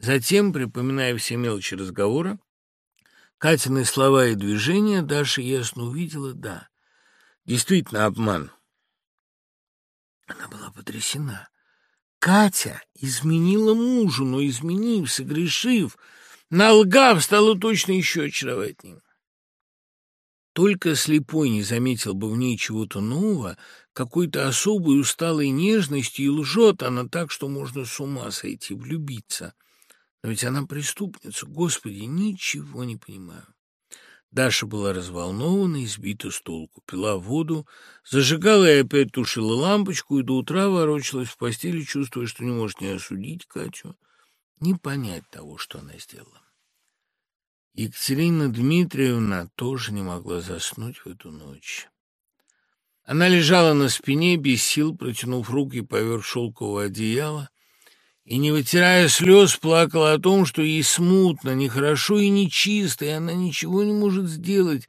Затем, припоминая все мелочи разговора, Катины слова и движения, Даша ясно увидела, да, действительно обман. Она была потрясена. Катя изменила мужу, но изменив, согрешив, налгав, стала точно еще очаровательнее. Только слепой не заметил бы в ней чего-то нового, какой-то особой усталой нежности, и лжет она так, что можно с ума сойти, влюбиться. Но ведь она преступница. Господи, ничего не понимаю. Даша была разволнована и сбита с толку. Пила воду, зажигала и опять тушила лампочку, и до утра ворочалась в постели, чувствуя, что не может ни осудить Катю, ни понять того, что она сделала. Екатерина Дмитриевна тоже не могла заснуть в эту ночь. Она лежала на спине, без сил, протянув руки поверх шелкового одеяла, и, не вытирая слез, плакала о том, что ей смутно, нехорошо и нечисто, и она ничего не может сделать,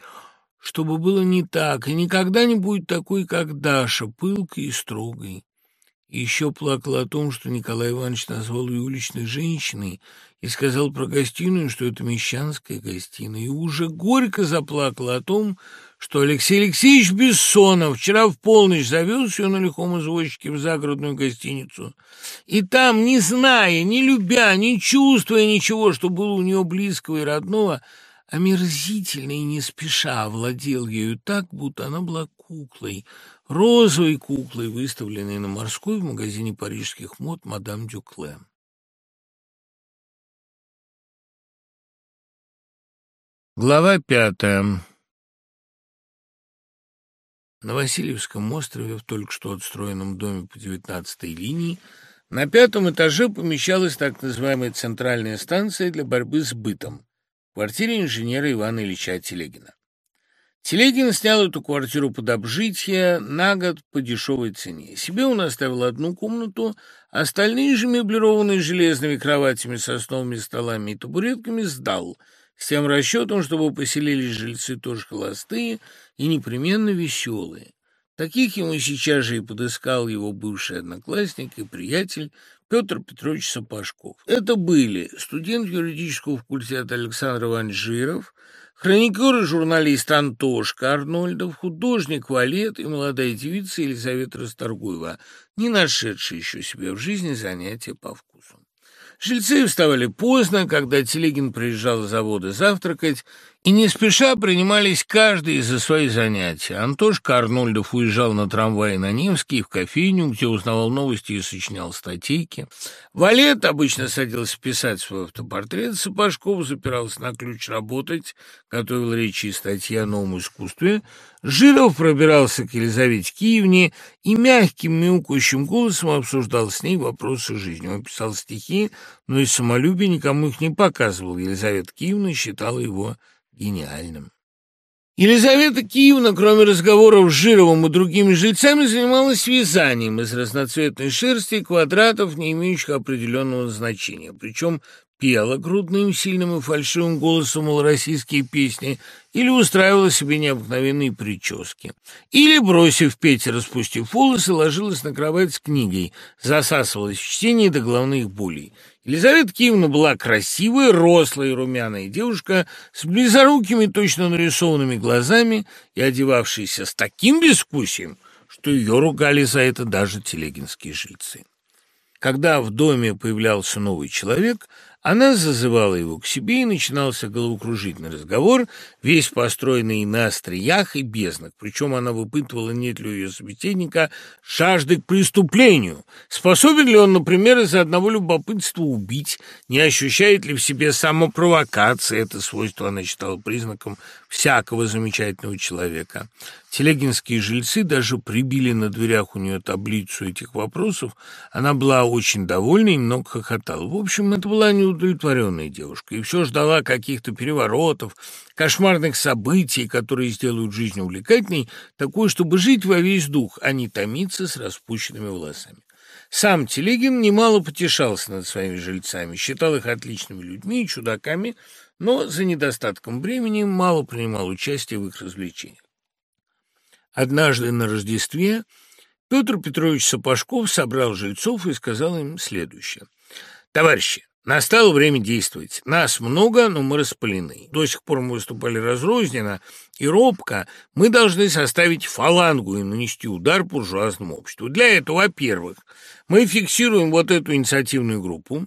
чтобы было не так, и никогда не будет такой, как Даша, пылкой и строгой. И еще плакала о том, что Николай Иванович назвал ее уличной женщиной и сказал про гостиную, что это мещанская гостиная, и уже горько заплакала о том, что Алексей Алексеевич Бессонов вчера в полночь завез ее на лихом извозчике в загородную гостиницу, и там, не зная, не любя, не чувствуя ничего, что было у нее близкого и родного, омерзительно и не спеша владел ею так, будто она была куклой, розовой куклой, выставленной на морской в магазине парижских мод «Мадам Дюкле». Глава пятая на Васильевском острове, в только что отстроенном доме по девятнадцатой линии, на пятом этаже помещалась так называемая центральная станция для борьбы с бытом в квартире инженера Ивана Ильича Телегина. Телегин снял эту квартиру под обжитие на год по дешевой цене. Себе он оставил одну комнату, остальные же, меблированные железными кроватями, сосновыми столами и табуретками, сдал – с тем расчетом, чтобы поселились жильцы тоже холостые и непременно веселые. Таких ему сейчас же и подыскал его бывший одноклассник и приятель Петр Петрович Сапожков. Это были студент юридического факультета Александр Иванович Жиров, хроникер и журналист Антошка Арнольдов, художник Валет и молодая девица Елизавета Расторгуева, не нашедшая еще себе в жизни занятия по вкусу. Жильцы вставали поздно, когда Телегин приезжал с завода завтракать, и не спеша принимались каждый за свои занятия. Антошка Арнольдов уезжал на трамвае на Невский в кофейню, где узнавал новости и сочинял статейки. Валет обычно садился писать свой автопортрет, Сапожков запирался на ключ работать, готовил речи и статьи о новом искусстве. Жиров пробирался к Елизавете Киевне и мягким, мяукающим голосом обсуждал с ней вопросы жизни. Он писал стихи, но из самолюбия никому их не показывал. Елизавета Киевна считала его гениальным. Елизавета Киевна, кроме разговоров с Жировым и другими жильцами, занималась вязанием из разноцветной шерсти и квадратов, не имеющих определенного значения. Причем пела грудным, сильным и фальшивым голосом малороссийские песни или устраивала себе необыкновенные прически. Или, бросив петь и распустив волосы, ложилась на кровать с книгой, засасывалась в чтение до головных болей. Елизавета Киевна была красивая, рослая и румяная девушка с близорукими, точно нарисованными глазами и одевавшаяся с таким безвкусием, что ее ругали за это даже телегинские жильцы. Когда в доме появлялся новый человек, она зазывала его к себе, и начинался головокружительный разговор, весь построенный на остриях и безднах. Причем она выпытывала, нет ли у ее собеседника жажды к преступлению. Способен ли он, например, из-за одного любопытства убить? Не ощущает ли в себе самопровокации? Это свойство она считала признаком всякого замечательного человека. Телегинские жильцы даже прибили на дверях у нее таблицу этих вопросов. Она была очень довольна и много хохотала. В общем, это была неудовлетворенная девушка, и все ждала каких-то переворотов, кошмарных событий, которые сделают жизнь увлекательной, такой, чтобы жить во весь дух, а не томиться с распущенными волосами. Сам Телегин немало потешался над своими жильцами, считал их отличными людьми и чудаками, но за недостатком времени мало принимал участие в их развлечениях. Однажды на Рождестве Петр Петрович Сапожков собрал жильцов и сказал им следующее. «Товарищи, Настало время действовать. Нас много, но мы распылены. До сих пор мы выступали разрозненно и робко. Мы должны составить фалангу и нанести удар буржуазному обществу. Для этого, во-первых, мы фиксируем вот эту инициативную группу,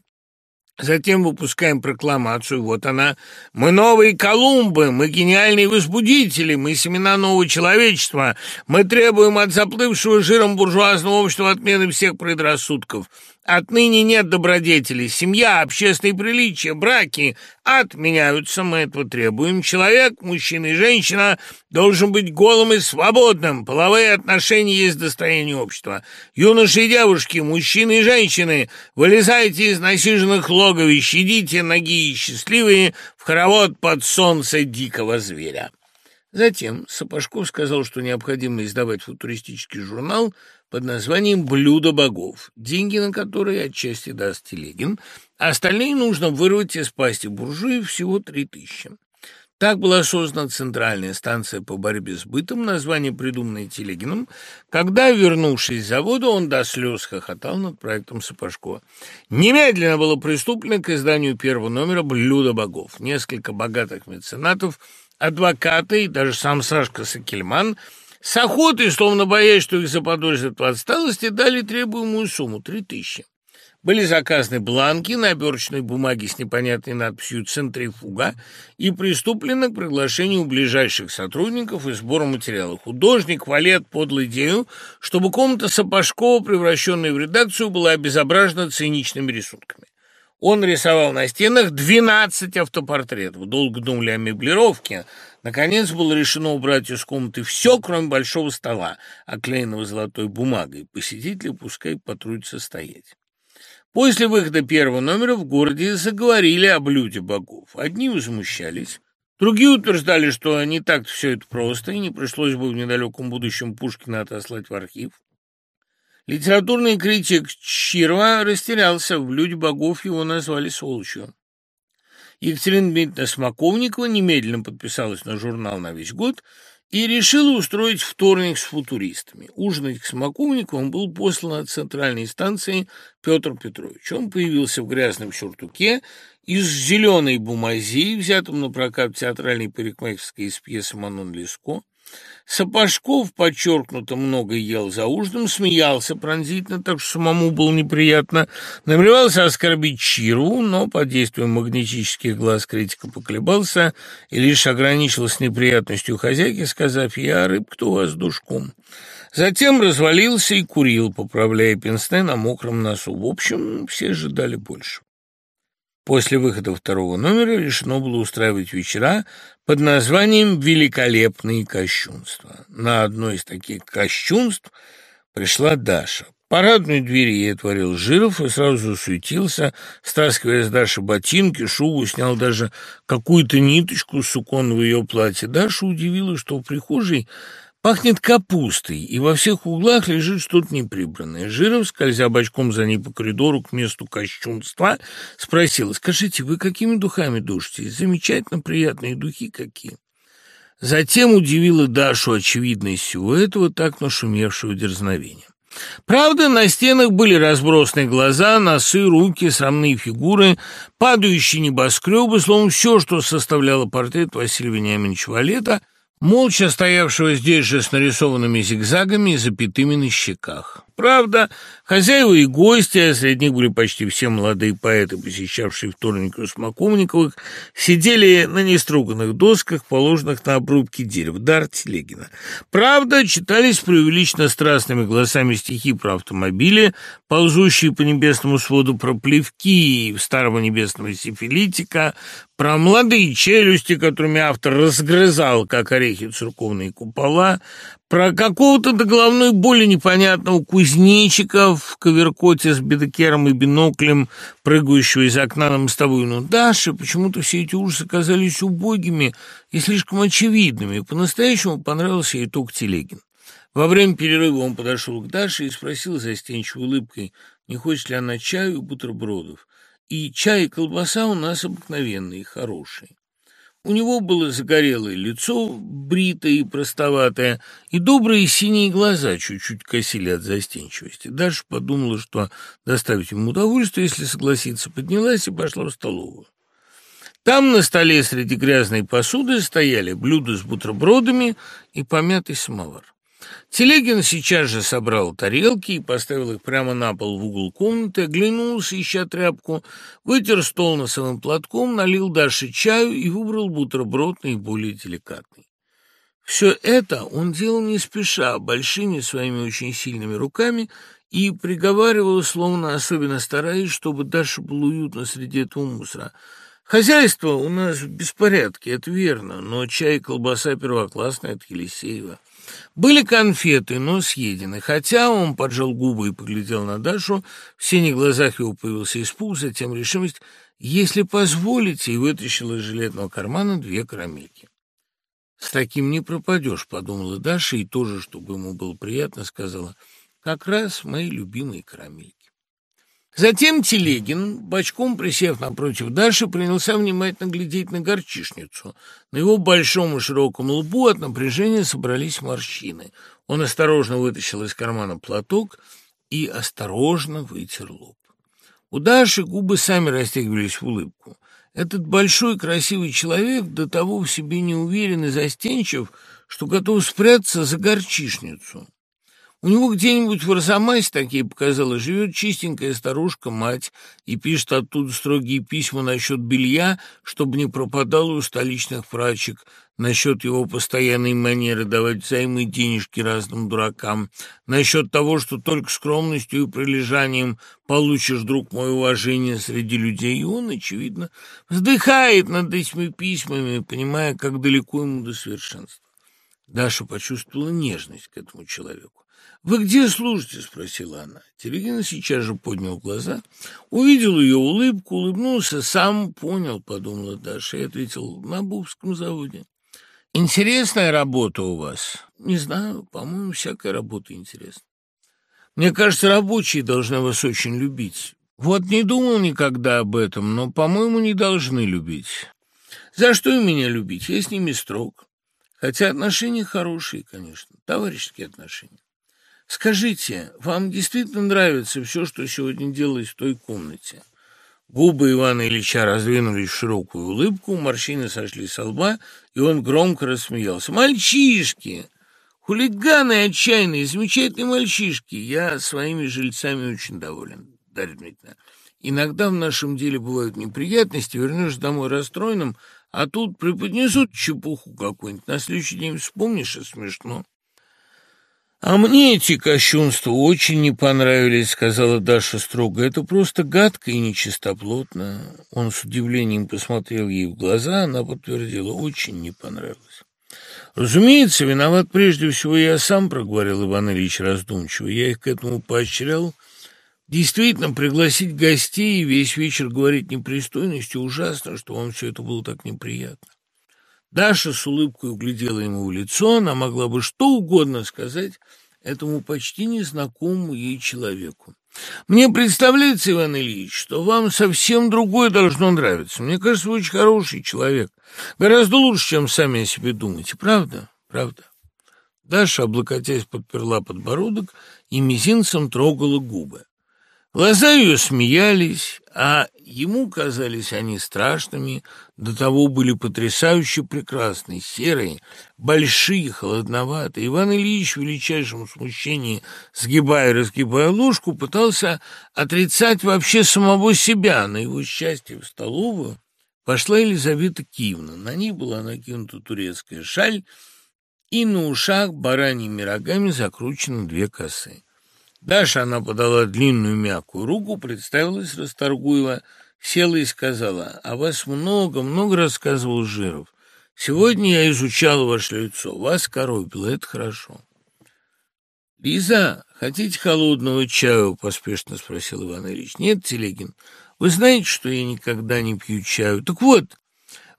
Затем выпускаем прокламацию, вот она. Мы новые Колумбы, мы гениальные возбудители, мы семена нового человечества. Мы требуем от заплывшего жиром буржуазного общества отмены всех предрассудков. Отныне нет добродетелей. Семья, общественные приличия, браки отменяются. Мы этого требуем. Человек, мужчина и женщина, должен быть голым и свободным. Половые отношения есть достояние общества. Юноши и девушки, мужчины и женщины, вылезайте из насиженных логовищ, идите ноги счастливые в хоровод под солнце дикого зверя. Затем Сапожков сказал, что необходимо издавать футуристический журнал под названием «Блюдо богов», деньги на которые отчасти даст Телегин, а остальные нужно вырвать из пасти буржуев всего три тысячи. Так была создана центральная станция по борьбе с бытом, название придуманное Телегиным, когда, вернувшись с завода, он до слез хохотал над проектом Сапожкова. Немедленно было приступлено к изданию первого номера «Блюдо богов». Несколько богатых меценатов, адвокаты и даже сам Сашка Сакельман – с охотой, словно боясь, что их заподозрят в отсталости, дали требуемую сумму – три тысячи. Были заказаны бланки на оберточной бумаге с непонятной надписью «Центрифуга» и приступлено к приглашению ближайших сотрудников и сбору материалов. Художник Валет подал идею, чтобы комната Сапожкова, превращенная в редакцию, была обезображена циничными рисунками. Он рисовал на стенах 12 автопортретов. Долго думали о меблировке – Наконец было решено убрать из комнаты все, кроме большого стола, оклеенного золотой бумагой. Посетители пускай потрудятся стоять. После выхода первого номера в городе заговорили о блюде богов. Одни возмущались, другие утверждали, что не так все это просто, и не пришлось бы в недалеком будущем Пушкина отослать в архив. Литературный критик Чирва растерялся, в «Блюде богов» его назвали сволочью. Екатерина Дмитриевна Смоковникова немедленно подписалась на журнал на весь год и решила устроить вторник с футуристами. Ужинать к Смоковниковым был послан от центральной станции Петр Петрович. Он появился в грязном сюртуке из зеленой бумази, взятом на прокат театральной парикмахерской из пьесы «Манон Леско», Сапожков подчеркнуто много ел за ужином, смеялся пронзительно, так что самому было неприятно. Намеревался оскорбить Чиру, но под действием магнетических глаз критика поколебался и лишь ограничился неприятностью хозяйки, сказав «Я рыбка-то у вас душком». Затем развалился и курил, поправляя пенсне на мокром носу. В общем, все ожидали больше. После выхода второго номера решено было устраивать вечера под названием «Великолепные кощунства». На одно из таких кощунств пришла Даша. Парадную дверь ей отворил Жиров и сразу засуетился, стаскивая с Даши ботинки, шубу, снял даже какую-то ниточку с суконного ее платья. Даша удивилась, что в прихожей Пахнет капустой, и во всех углах лежит что-то неприбранное. Жиров, скользя бочком за ней по коридору к месту кощунства, спросил, «Скажите, вы какими духами душитесь? Замечательно приятные духи какие!» Затем удивила Дашу очевидность всего этого, так нашумевшего дерзновения. Правда, на стенах были разбросаны глаза, носы, руки, срамные фигуры, падающие небоскребы, словом, все, что составляло портрет Василия Вениаминовича Валета – молча стоявшего здесь же с нарисованными зигзагами и запятыми на щеках. Правда, хозяева и гости, а среди них были почти все молодые поэты, посещавшие вторник у Смоковниковых, сидели на неструганных досках, положенных на обрубки дерев, дар Телегина. Правда, читались преувеличенно страстными голосами стихи про автомобили, ползущие по небесному своду, про плевки старого небесного сифилитика, про молодые челюсти, которыми автор разгрызал, как орехи, церковные купола, про какого-то до головной боли непонятного кузнечика в коверкоте с бедокером и биноклем, прыгающего из окна на мостовую. Но Даше почему-то все эти ужасы казались убогими и слишком очевидными. По-настоящему понравился ей только Телегин. Во время перерыва он подошел к Даше и спросил застенчивой улыбкой, не хочет ли она чаю и бутербродов. И чай и колбаса у нас обыкновенные, хорошие. У него было загорелое лицо, бритое и простоватое, и добрые синие глаза чуть-чуть косили от застенчивости. Даша подумала, что доставить ему удовольствие, если согласится, поднялась и пошла в столовую. Там на столе среди грязной посуды стояли блюда с бутербродами и помятый самовар. Телегин сейчас же собрал тарелки и поставил их прямо на пол в угол комнаты, оглянулся, ища тряпку, вытер стол носовым платком, налил Даше чаю и выбрал бутерброд наиболее деликатный. Все это он делал не спеша, большими своими очень сильными руками и приговаривал, словно особенно стараясь, чтобы Даша было уютно среди этого мусора – Хозяйство у нас в беспорядке, это верно, но чай и колбаса первоклассная от Елисеева. Были конфеты, но съедены. Хотя он поджал губы и поглядел на Дашу, в синих глазах его появился испуг, затем решимость, если позволите, и вытащил из жилетного кармана две карамельки. «С таким не пропадешь», — подумала Даша, и тоже, чтобы ему было приятно, сказала, «как раз мои любимые карамельки». Затем Телегин, бочком присев напротив Даши, принялся внимательно глядеть на горчишницу. На его большом и широком лбу от напряжения собрались морщины. Он осторожно вытащил из кармана платок и осторожно вытер лоб. У Даши губы сами растягивались в улыбку. Этот большой красивый человек до того в себе не уверен и застенчив, что готов спрятаться за горчишницу. У него где-нибудь в Арзамасе, такие показала, живет чистенькая старушка-мать и пишет оттуда строгие письма насчет белья, чтобы не пропадало у столичных прачек, насчет его постоянной манеры давать взаймы денежки разным дуракам, насчет того, что только скромностью и прилежанием получишь, друг мой, уважение среди людей. И он, очевидно, вздыхает над этими письмами, понимая, как далеко ему до совершенства. Даша почувствовала нежность к этому человеку. «Вы где служите?» — спросила она. Телегин сейчас же поднял глаза, увидел ее улыбку, улыбнулся, сам понял, — подумала Даша, и ответил, — на Бувском заводе. «Интересная работа у вас?» «Не знаю, по-моему, всякая работа интересна». «Мне кажется, рабочие должны вас очень любить». «Вот не думал никогда об этом, но, по-моему, не должны любить». «За что меня любить? Я с ними строг». Хотя отношения хорошие, конечно, товарищеские отношения. Скажите, вам действительно нравится все, что сегодня делалось в той комнате? Губы Ивана Ильича раздвинулись в широкую улыбку, морщины сошли со лба, и он громко рассмеялся. «Мальчишки! Хулиганы отчаянные, замечательные мальчишки! Я своими жильцами очень доволен, Дарья Дмитриевна. Иногда в нашем деле бывают неприятности, вернешь домой расстроенным, а тут преподнесут чепуху какую-нибудь, на следующий день вспомнишь, и смешно». «А мне эти кощунства очень не понравились», — сказала Даша строго. «Это просто гадко и нечистоплотно». Он с удивлением посмотрел ей в глаза, она подтвердила, очень не понравилось. «Разумеется, виноват прежде всего я сам», — проговорил Иван Ильич раздумчиво. «Я их к этому поощрял. Действительно, пригласить гостей и весь вечер говорить непристойности ужасно, что вам все это было так неприятно». Даша с улыбкой углядела ему в лицо, она могла бы что угодно сказать этому почти незнакомому ей человеку. «Мне представляется, Иван Ильич, что вам совсем другое должно нравиться. Мне кажется, вы очень хороший человек. Гораздо лучше, чем сами о себе думаете. Правда? Правда?» Даша, облокотясь, подперла подбородок и мизинцем трогала губы. Глаза ее смеялись, а ему казались они страшными, до того были потрясающе прекрасны, серые, большие, холодноватые. Иван Ильич в величайшем смущении, сгибая и разгибая ложку, пытался отрицать вообще самого себя. На его счастье в столовую пошла Елизавета Киевна. На ней была накинута турецкая шаль, и на ушах бараньими рогами закручены две косы. Даша она подала длинную мягкую руку, представилась Расторгуева, села и сказала, «О вас много-много рассказывал Жиров. Сегодня я изучал ваше лицо, вас коробило, это хорошо». «Лиза, хотите холодного чаю?» — поспешно спросил Иван Ильич. «Нет, Телегин, вы знаете, что я никогда не пью чаю. Так вот,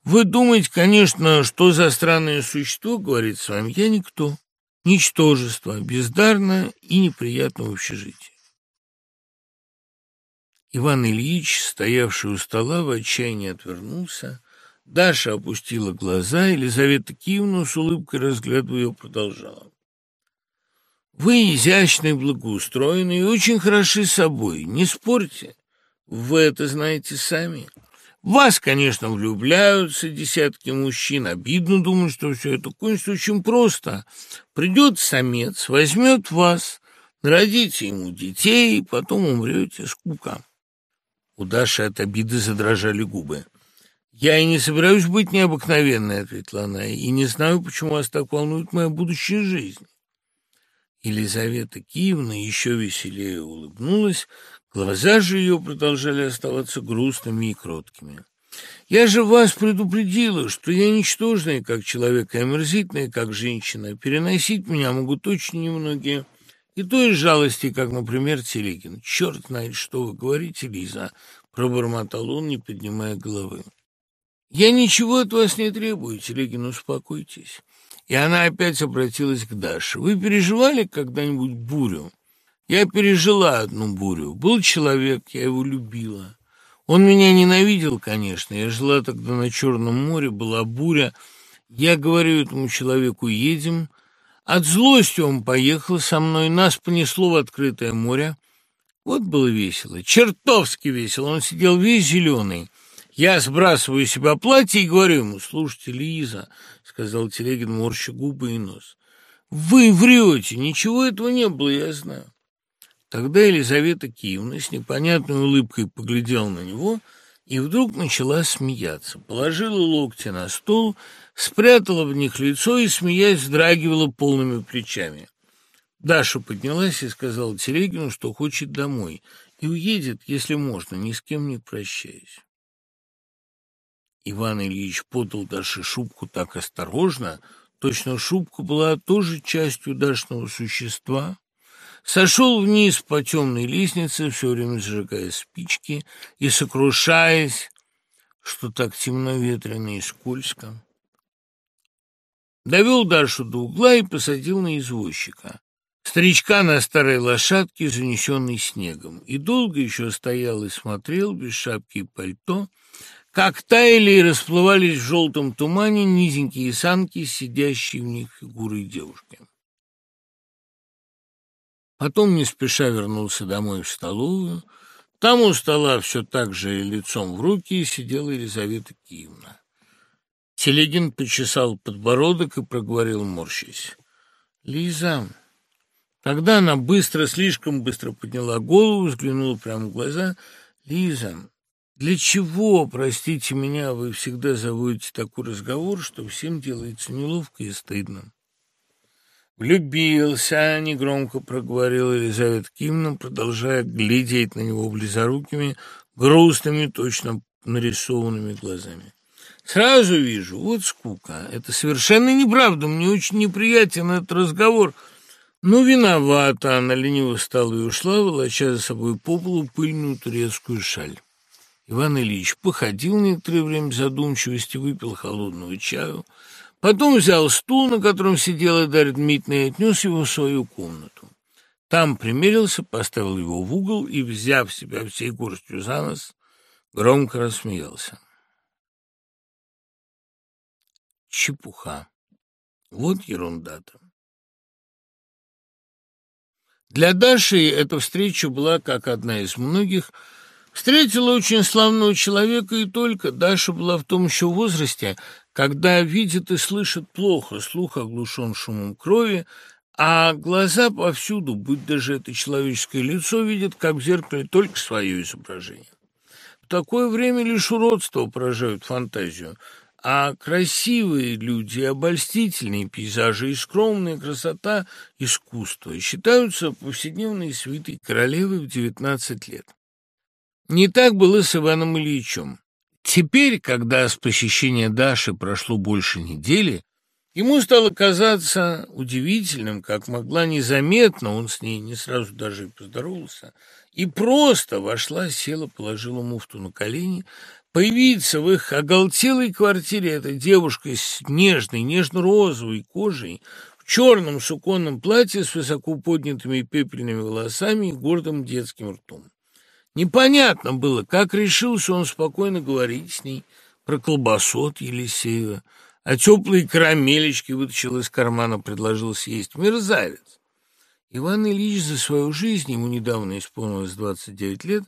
вы думаете, конечно, что за странное существо говорит с вами? Я никто ничтожество, бездарно и неприятно в общежитии. Иван Ильич, стоявший у стола, в отчаянии отвернулся, Даша опустила глаза, Елизавета Киевна с улыбкой разглядывая ее продолжала. «Вы изящны, благоустроены и очень хороши собой, не спорьте. Вы это знаете сами. Вас, конечно, влюбляются десятки мужчин. Обидно думать, что все это кончится очень просто. Придет самец, возьмет вас, родите ему детей, потом умрете скука». У Даши от обиды задрожали губы. «Я и не собираюсь быть необыкновенной», — ответила она, «и не знаю, почему вас так волнует моя будущая жизнь». Елизавета Киевна еще веселее улыбнулась, глаза же ее продолжали оставаться грустными и кроткими. «Я же вас предупредила, что я ничтожная, как человек, и омерзительная, как женщина. Переносить меня могут очень немногие». И то из жалости, как, например, Телегин. «Черт знает, что вы говорите, Лиза», — пробормотал он, не поднимая головы. «Я ничего от вас не требую, Телегин, успокойтесь». И она опять обратилась к Даше. «Вы переживали когда-нибудь бурю?» «Я пережила одну бурю. Был человек, я его любила. Он меня ненавидел, конечно. Я жила тогда на Черном море, была буря. Я говорю этому человеку, едем. От злости он поехал со мной, нас понесло в открытое море. Вот было весело, чертовски весело. Он сидел весь зеленый». Я сбрасываю себя платье и говорю ему, «Слушайте, Лиза», — сказал Телегин, морща губы и нос, «вы врете, ничего этого не было, я знаю». Тогда Елизавета Киевна с непонятной улыбкой поглядела на него и вдруг начала смеяться. Положила локти на стол, спрятала в них лицо и, смеясь, вздрагивала полными плечами. Даша поднялась и сказала Телегину, что хочет домой, и уедет, если можно, ни с кем не прощаясь. Иван Ильич подал Даше шубку так осторожно, точно шубка была тоже частью Дашного существа, сошел вниз по темной лестнице, все время зажигая спички и сокрушаясь, что так темно, ветрено и скользко. Довел Дашу до угла и посадил на извозчика. Старичка на старой лошадке, занесенной снегом, и долго еще стоял и смотрел, без шапки и пальто, как таяли и расплывались в желтом тумане низенькие санки, сидящие в них фигурой девушки. Потом не спеша вернулся домой в столовую. Там у стола все так же лицом в руки сидела Елизавета Киевна. Телегин почесал подбородок и проговорил, морщись. «Лиза...» Тогда она быстро, слишком быстро подняла голову, взглянула прямо в глаза. «Лиза, для чего, простите меня, вы всегда заводите такой разговор, что всем делается неловко и стыдно? «Влюбился», — негромко проговорила Елизавета Кимовна, продолжая глядеть на него близорукими, грустными, точно нарисованными глазами. «Сразу вижу, вот скука. Это совершенно неправда, мне очень неприятен этот разговор». Ну, виновата она, лениво встала и ушла, волоча за собой по полу пыльную турецкую шаль. Иван Ильич походил некоторое время в задумчивости, выпил холодного чаю, потом взял стул, на котором сидела Дарья Дмитриевна, и отнес его в свою комнату. Там примерился, поставил его в угол и, взяв себя всей горстью за нос, громко рассмеялся. Чепуха. Вот ерунда-то. Для Даши эта встреча была как одна из многих – Встретила очень славного человека и только. Даша была в том еще возрасте, когда видит и слышит плохо, слух оглушен шумом крови, а глаза повсюду, будь даже это человеческое лицо, видят, как в зеркале, только свое изображение. В такое время лишь уродство поражают фантазию, а красивые люди, обольстительные пейзажи и скромная красота – искусство, считаются повседневной свитой королевы в девятнадцать лет. Не так было с Иваном Ильичем. Теперь, когда с посещения Даши прошло больше недели, ему стало казаться удивительным, как могла незаметно, он с ней не сразу даже и поздоровался, и просто вошла, села, положила муфту на колени, появиться в их оголтелой квартире эта девушка с нежной, нежно-розовой кожей, в черном суконном платье с высоко поднятыми пепельными волосами и гордым детским ртом. Непонятно было, как решился он спокойно говорить с ней, про колбасу от Елисеева, а теплые карамелечки вытащил из кармана, предложил съесть. Мерзавец! Иван Ильич за свою жизнь, ему недавно исполнилось 29 лет,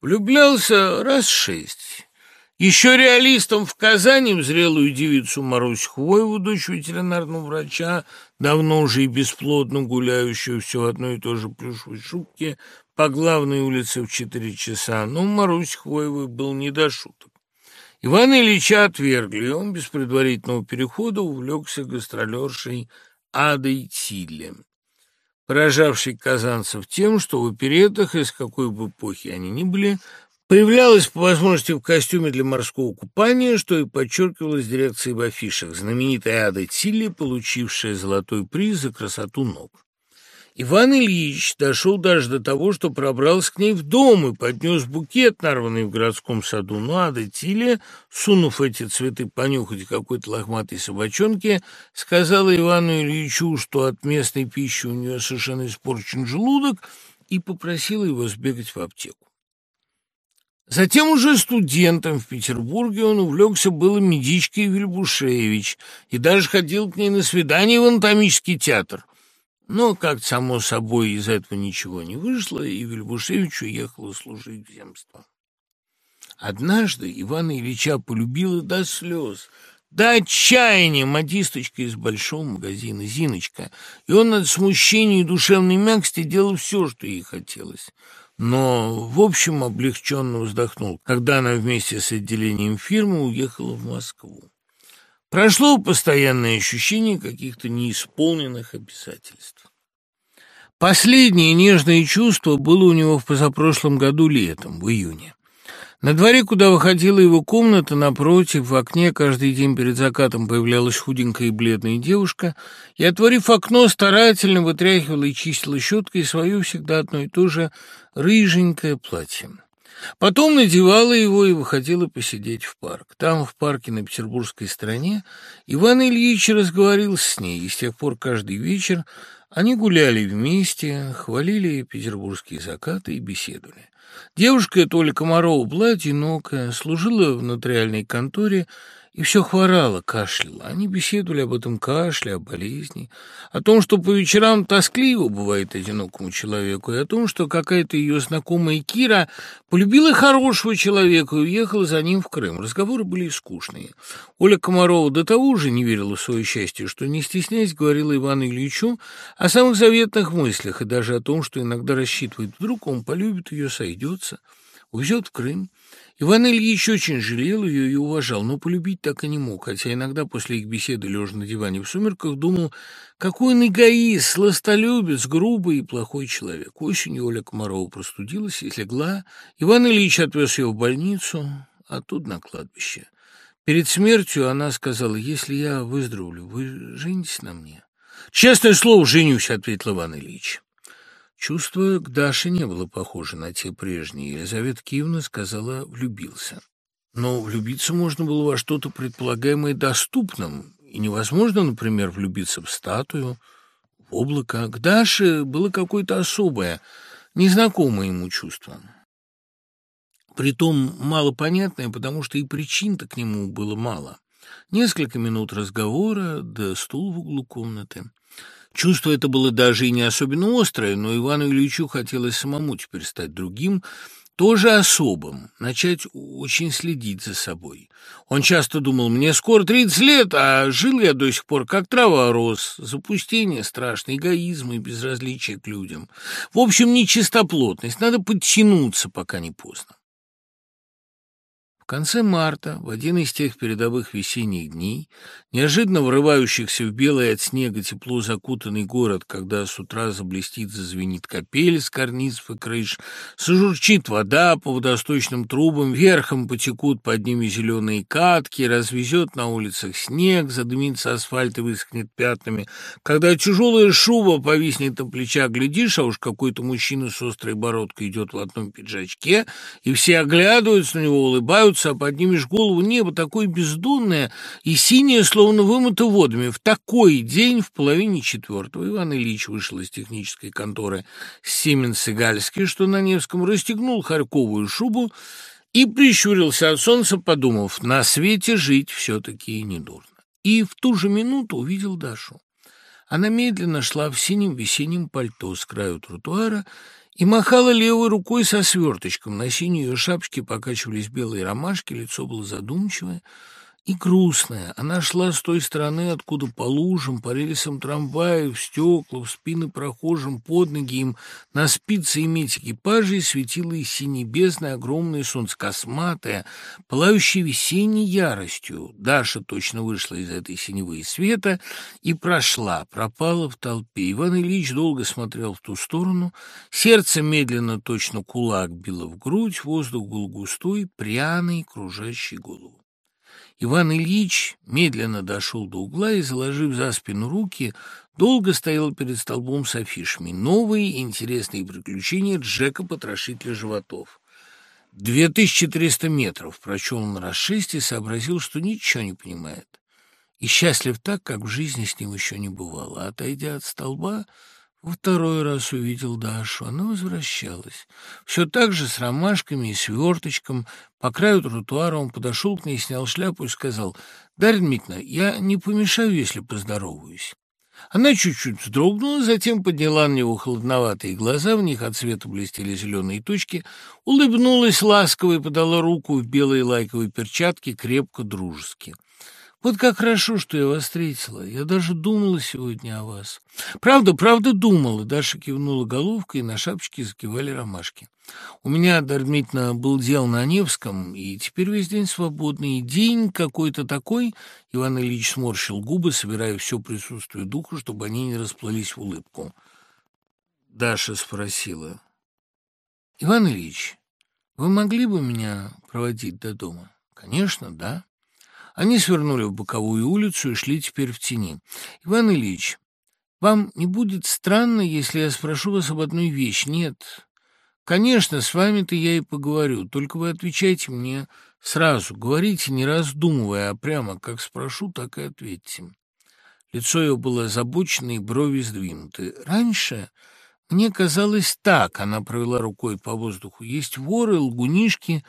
влюблялся раз шесть. Еще реалистом в Казани зрелую девицу Марусь Хвоеву, дочь ветеринарного врача, давно уже и бесплодно гуляющую все в одной и той же плюшевой шубке по главной улице в четыре часа, но Марусь Хвоевой был не до шуток. Ивана Ильича отвергли, и он без предварительного перехода увлекся гастролершей Адой Тилле, поражавшей казанцев тем, что в оперетах, из какой бы эпохи они ни были, появлялась по возможности в костюме для морского купания, что и подчеркивалось дирекцией в афишах, знаменитая Ада Тилли, получившая золотой приз за красоту ног. Иван Ильич дошел даже до того, что пробрался к ней в дом и поднес букет, нарванный в городском саду. Но Ада Тиле, сунув эти цветы понюхать какой-то лохматой собачонке, сказала Ивану Ильичу, что от местной пищи у нее совершенно испорчен желудок, и попросила его сбегать в аптеку. Затем уже студентом в Петербурге он увлекся было медичкой Вильбушевич и даже ходил к ней на свидание в анатомический театр. Но, как само собой, из этого ничего не вышло, и Вильбушевич уехал служить в земство. Однажды Ивана Ильича полюбила до слез, до отчаяния модисточка из большого магазина «Зиночка», и он от смущения и душевной мягкости делал все, что ей хотелось. Но, в общем, облегченно вздохнул, когда она вместе с отделением фирмы уехала в Москву. Прошло постоянное ощущение каких-то неисполненных обязательств. Последнее нежное чувство было у него в позапрошлом году летом, в июне. На дворе, куда выходила его комната, напротив, в окне каждый день перед закатом появлялась худенькая и бледная девушка, и, отворив окно, старательно вытряхивала и чистила щеткой свое всегда одно и то же рыженькое платье. Потом надевала его и выходила посидеть в парк. Там, в парке на петербургской стороне, Иван Ильич разговаривал с ней, и с тех пор каждый вечер они гуляли вместе, хвалили петербургские закаты и беседовали. Девушка эта Оля Комарова была одинокая, служила в нотариальной конторе и все хворала, кашляла. Они беседовали об этом кашле, о болезни, о том, что по вечерам тоскливо бывает одинокому человеку, и о том, что какая-то ее знакомая Кира полюбила хорошего человека и уехала за ним в Крым. Разговоры были скучные. Оля Комарова до того же не верила в свое счастье, что, не стесняясь, говорила Ивану Ильичу о самых заветных мыслях и даже о том, что иногда рассчитывает, вдруг он полюбит ее, сойдется, увезет в Крым. Иван Ильич очень жалел ее и уважал, но полюбить так и не мог, хотя иногда после их беседы, лежа на диване в сумерках, думал, какой он эгоист, сластолюбец, грубый и плохой человек. Осенью Оля Комарова простудилась и легла. Иван Ильич отвез ее в больницу, а тут на кладбище. Перед смертью она сказала, если я выздоровлю, вы женитесь на мне? «Честное слово, женюсь», — ответил Иван Ильич. Чувство к Даше не было похоже на те прежние. Елизавета Киевна сказала «влюбился». Но влюбиться можно было во что-то предполагаемое доступным, и невозможно, например, влюбиться в статую, в облако. К Даше было какое-то особое, незнакомое ему чувство. Притом малопонятное, потому что и причин-то к нему было мало. Несколько минут разговора, да стул в углу комнаты. Чувство это было даже и не особенно острое, но Ивану Ильичу хотелось самому теперь стать другим, тоже особым, начать очень следить за собой. Он часто думал, мне скоро 30 лет, а жил я до сих пор, как трава рос, запустение страшное, эгоизм и безразличие к людям. В общем, нечистоплотность, надо подтянуться, пока не поздно конце марта, в один из тех передовых весенних дней, неожиданно врывающихся в белый от снега тепло закутанный город, когда с утра заблестит, зазвенит капель с карнизов и крыш, сожурчит вода по водосточным трубам, верхом потекут под ними зеленые катки, развезет на улицах снег, задымится асфальт и высохнет пятнами, когда тяжелая шуба повиснет на плечах, глядишь, а уж какой-то мужчина с острой бородкой идет в одном пиджачке, и все оглядываются на него, улыбаются, солнца, поднимешь голову, небо такое бездонное и синее, словно вымыто водами. В такой день, в половине четвертого, Иван Ильич вышел из технической конторы Сименс и что на Невском, расстегнул харьковую шубу и прищурился от солнца, подумав, на свете жить все-таки не дурно. И в ту же минуту увидел Дашу. Она медленно шла в синем весеннем пальто с краю тротуара и махала левой рукой со сверточком. На синей ее шапочке покачивались белые ромашки, лицо было задумчивое и грустная. Она шла с той стороны, откуда по лужам, по рельсам трамваев, в стекла, в спины прохожим, под ноги им, на спице иметь экипажей светило из синей огромное солнце, косматое, пылающее весенней яростью. Даша точно вышла из этой синевы и света и прошла, пропала в толпе. Иван Ильич долго смотрел в ту сторону, сердце медленно, точно кулак, било в грудь, воздух был густой, пряный, кружащий голову. Иван Ильич медленно дошел до угла и, заложив за спину руки, долго стоял перед столбом с афишами. Новые интересные приключения Джека-потрошителя животов. «Две тысячи триста метров», — прочел он раз шесть и сообразил, что ничего не понимает. И счастлив так, как в жизни с ним еще не бывало. Отойдя от столба, второй раз увидел Дашу. Она возвращалась. Все так же с ромашками и сверточком. По краю тротуара он подошел к ней, снял шляпу и сказал, «Дарья Дмитриевна, я не помешаю, если поздороваюсь». Она чуть-чуть вздрогнула, затем подняла на него холодноватые глаза, в них от света блестели зеленые точки, улыбнулась ласково и подала руку в белые лайковые перчатки, крепко, дружески. Вот как хорошо, что я вас встретила. Я даже думала сегодня о вас. Правда, правда думала. Даша кивнула головкой, и на шапочке закивали ромашки. У меня, Дармитна, был дел на Невском, и теперь весь день свободный. День какой-то такой. Иван Ильич сморщил губы, собирая все присутствие духа, чтобы они не расплылись в улыбку. Даша спросила. «Иван Ильич, вы могли бы меня проводить до дома?» «Конечно, да». Они свернули в боковую улицу и шли теперь в тени. «Иван Ильич, вам не будет странно, если я спрошу вас об одной вещи? Нет. Конечно, с вами-то я и поговорю, только вы отвечайте мне сразу. Говорите, не раздумывая, а прямо как спрошу, так и ответьте». Лицо ее было озабочено и брови сдвинуты. «Раньше...» Мне казалось так, она провела рукой по воздуху. Есть воры, лгунишки,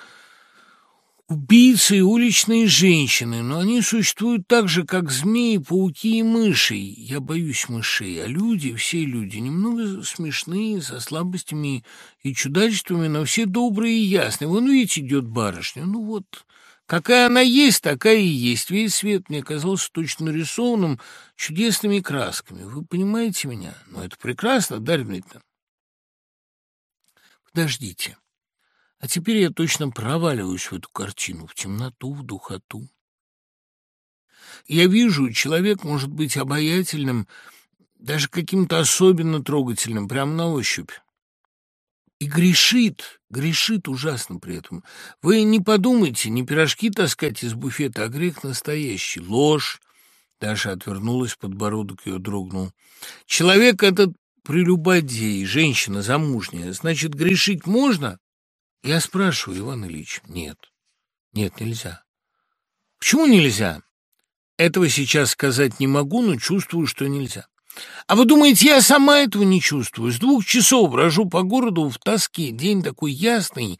убийцы и уличные женщины, но они существуют так же, как змеи, пауки и мыши. Я боюсь мышей, а люди, все люди, немного смешные, со слабостями и чудачествами, но все добрые и ясные. Вон, видите, идет барышня. Ну вот, какая она есть, такая и есть. Весь свет мне казался точно нарисованным чудесными красками. Вы понимаете меня? Ну, это прекрасно, Дарья Дмитриевна. Подождите. А теперь я точно проваливаюсь в эту картину, в темноту, в духоту. Я вижу, человек может быть обаятельным, даже каким-то особенно трогательным, прямо на ощупь. И грешит, грешит ужасно при этом. Вы не подумайте, не пирожки таскать из буфета, а грех настоящий, ложь. Даша отвернулась, подбородок ее дрогнул. Человек этот прелюбодей, женщина замужняя, значит, грешить можно? Я спрашиваю, Иван Ильич, нет, нет, нельзя. Почему нельзя? Этого сейчас сказать не могу, но чувствую, что нельзя. А вы думаете, я сама этого не чувствую? С двух часов брожу по городу в тоске, день такой ясный,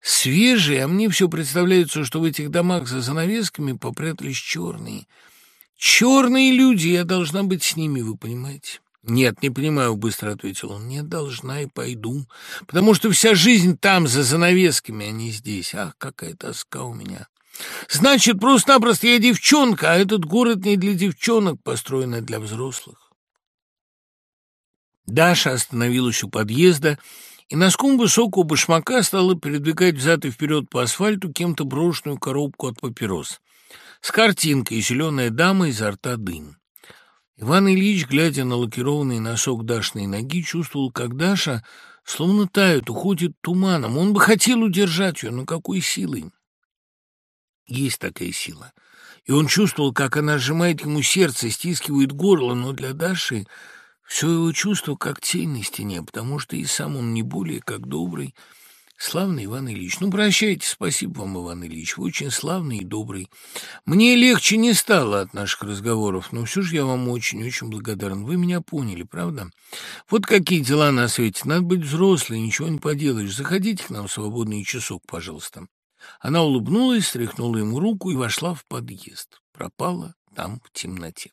свежий, а мне все представляется, что в этих домах за занавесками попрятались черные. Черные люди, я должна быть с ними, вы понимаете? «Нет, не понимаю», — быстро ответил он. «Не должна и пойду, потому что вся жизнь там, за занавесками, а не здесь. Ах, какая тоска у меня!» «Значит, просто-напросто я девчонка, а этот город не для девчонок, построенный для взрослых». Даша остановилась у подъезда и носком высокого башмака стала передвигать взад и вперед по асфальту кем-то брошенную коробку от папирос. С картинкой «Зеленая дама изо рта дым». Иван Ильич, глядя на лакированный носок Дашной ноги, чувствовал, как Даша словно тает, уходит туманом. Он бы хотел удержать ее, но какой силой? Есть такая сила. И он чувствовал, как она сжимает ему сердце, стискивает горло, но для Даши все его чувство как тень на стене, потому что и сам он не более как добрый, Славный Иван Ильич. Ну, прощайте, спасибо вам, Иван Ильич. Вы очень славный и добрый. Мне легче не стало от наших разговоров, но все же я вам очень-очень благодарен. Вы меня поняли, правда? Вот какие дела на свете. Надо быть взрослой, ничего не поделаешь. Заходите к нам в свободный часок, пожалуйста. Она улыбнулась, стряхнула ему руку и вошла в подъезд. Пропала там в темноте.